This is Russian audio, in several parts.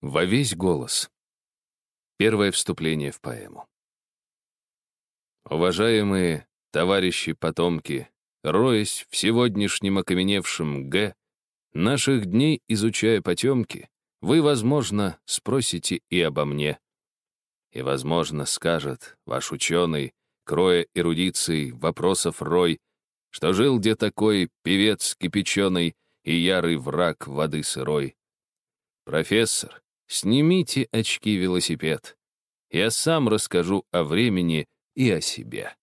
Во весь голос. Первое вступление в поэму. Уважаемые товарищи-потомки, роясь в сегодняшнем окаменевшем Г, наших дней изучая потемки, вы, возможно, спросите и обо мне. И, возможно, скажет ваш ученый, кроя эрудицией вопросов рой, что жил где такой певец кипяченый и ярый враг воды сырой. Профессор, Снимите очки-велосипед. Я сам расскажу о времени и о себе.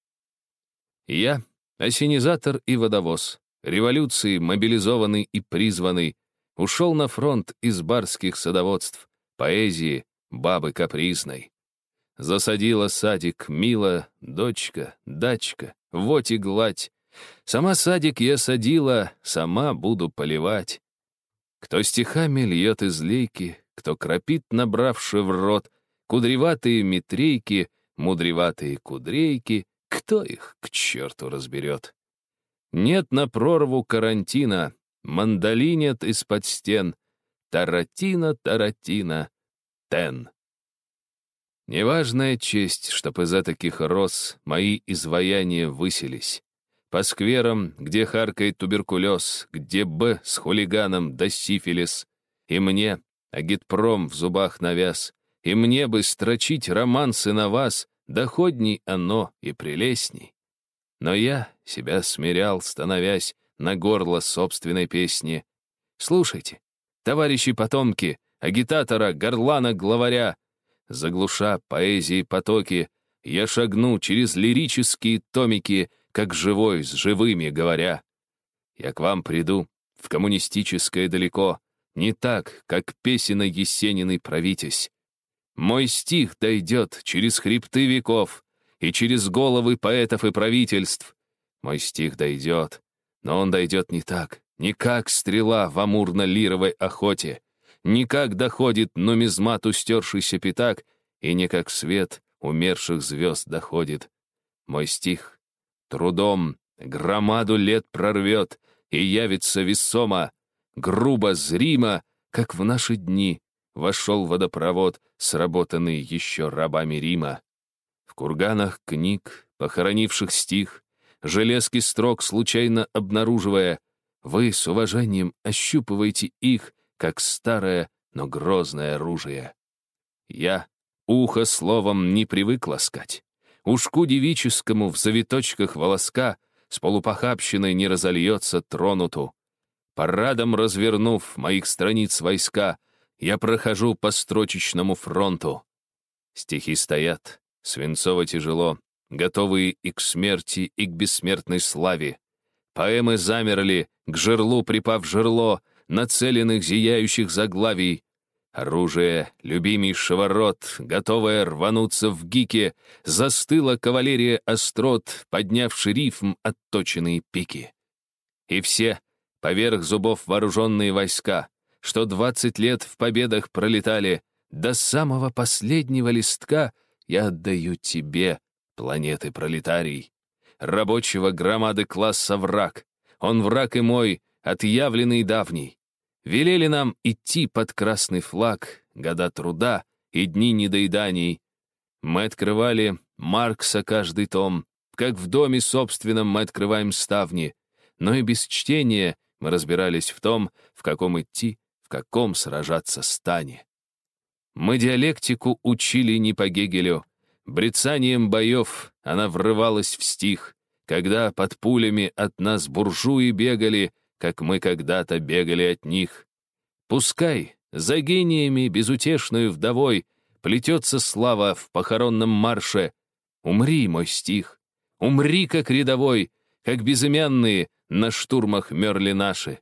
Я — осенизатор и водовоз, революции мобилизованный и призванный, ушел на фронт из барских садоводств, поэзии, бабы капризной. Засадила садик мила, дочка, дачка, вот и гладь. Сама садик я садила, сама буду поливать. Кто стихами льет из лейки, кто кропит, набравши в рот, кудреватые метрейки, мудреватые кудрейки, кто их к черту разберет? Нет на прорву карантина, мандолинет из-под стен, таратина, таратина, тен. Неважная честь, чтоб из-за таких роз мои изваяния выселись. По скверам, где харкает туберкулез, где Б с хулиганом да сифилис, и мне, агитпром в зубах навяз, и мне бы строчить романсы на вас, доходней оно и прелестней. Но я себя смирял, становясь на горло собственной песни. Слушайте, товарищи потомки, агитатора, горлана, главаря, заглуша поэзии потоки, я шагну через лирические томики, как живой с живыми говоря. Я к вам приду, в коммунистическое далеко, не так, как песена Есениной правитесь. Мой стих дойдет через хребты веков и через головы поэтов и правительств. Мой стих дойдет, но он дойдет не так, не как стрела в амурно-лировой охоте, не как доходит нумизмат устершийся пятак, и не как свет умерших звезд доходит. Мой стих трудом громаду лет прорвет и явится весомо, грубо, зримо, как в наши дни, вошел водопровод, сработанный еще рабами Рима. В курганах книг, похоронивших стих, железки строк случайно обнаруживая, вы с уважением ощупываете их, как старое, но грозное оружие. Я ухо словом не привык ласкать. Ушку девическому в завиточках волоска с полупохабщиной не разольется тронуту. Парадом развернув моих страниц войска, я прохожу по строчечному фронту. Стихи стоят, свинцово тяжело, готовые и к смерти, и к бессмертной славе. Поэмы замерли, к жерлу припав жерло, нацеленных зияющих заглавий. Оружие, любимейшего рот, готовое рвануться в гике, застыла кавалерия острот, поднявши рифм отточенные пики. И все поверх зубов вооруженные войска, что двадцать лет в победах пролетали, до самого последнего листка я отдаю тебе, планеты пролетарий. Рабочего громады класса враг. Он враг и мой, отъявленный давний. Велели нам идти под красный флаг, года труда и дни недоеданий. Мы открывали Маркса каждый том, как в доме собственном мы открываем ставни, но и без чтения мы разбирались в том, в каком идти, в каком сражаться стане. Мы диалектику учили не по Гегелю. Брецанием боев она врывалась в стих, когда под пулями от нас буржуи бегали, как мы когда-то бегали от них. Пускай за гениями безутешную вдовой плетется слава в похоронном марше. Умри, мой стих, умри, как рядовой, как безымянные, на штурмах мерли наши.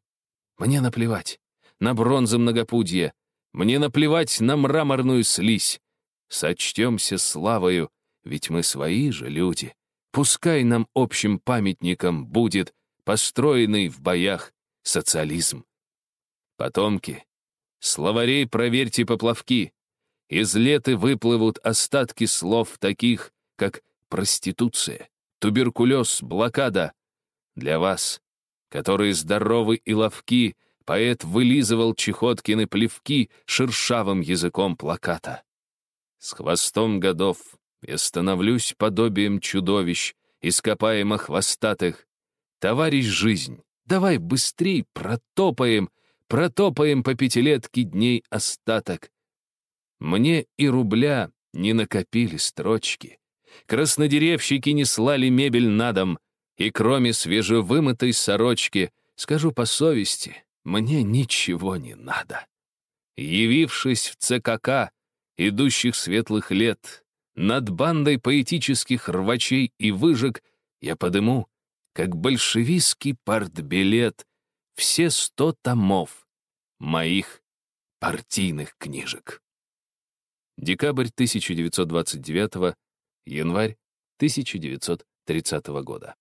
Мне наплевать на бронзы многопудья, мне наплевать на мраморную слизь. Сочтемся славою, ведь мы свои же люди. Пускай нам общим памятником будет построенный в боях социализм. Потомки, словарей проверьте поплавки. Из леты выплывут остатки слов таких, как проституция, туберкулез, блокада, для вас, которые здоровы и ловки, поэт вылизывал Чехоткины плевки шершавым языком плаката. С хвостом годов я становлюсь подобием чудовищ, ископаемо хвостатых. Товарищ жизнь, давай быстрей протопаем, протопаем по пятилетке дней остаток. Мне и рубля не накопили строчки. Краснодеревщики не слали мебель на дом, и кроме свежевымытой сорочки, скажу по совести, мне ничего не надо. Явившись в ЦКК, идущих светлых лет, над бандой поэтических рвачей и выжиг, я подыму, как большевистский партбилет, все сто томов моих партийных книжек. Декабрь 1929, январь 1930 года.